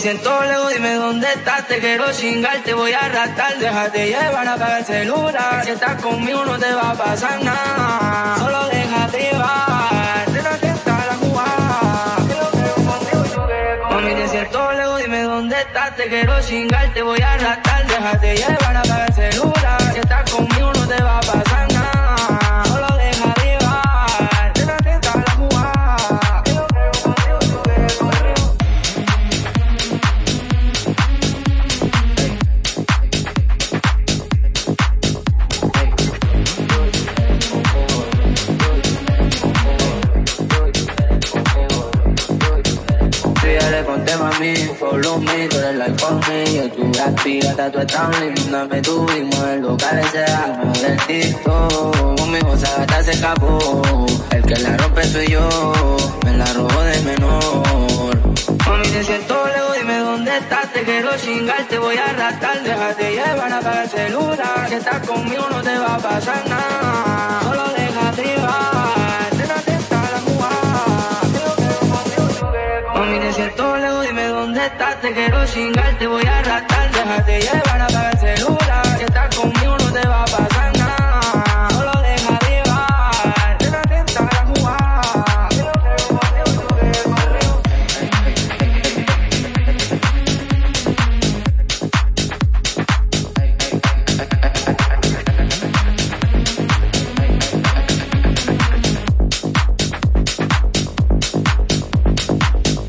Siento lejos, dime dónde estás, te quiero chingar, te voy a arrastrar, déjate llevar, apaga el celular, si estás conmigo no te va a pasar nada, solo déjate llevar, está la jugada, que tú quieres conmigo. Mami, te siento dime dónde estás, te quiero chingar, te voy a arrastrar, déjate llevar, apaga el celular, si estás conmigo no te va a pasar Conté mami, follow me, tú eres like for me Yo tu activa, tú estás linda, me tuvimos en local ese alma del TikTok Conmigo esa gata se escapó, el que la rompe soy yo, me la robó de menor. Mami, te siento lejos, dime dónde estás, te quiero chingar, te voy a arrastrar, déjate llevar, apaga el celular, si estás conmigo no te va a pasar nada, dime dónde estás, te quiero chingar, te voy a arrastrar, déjate llevar,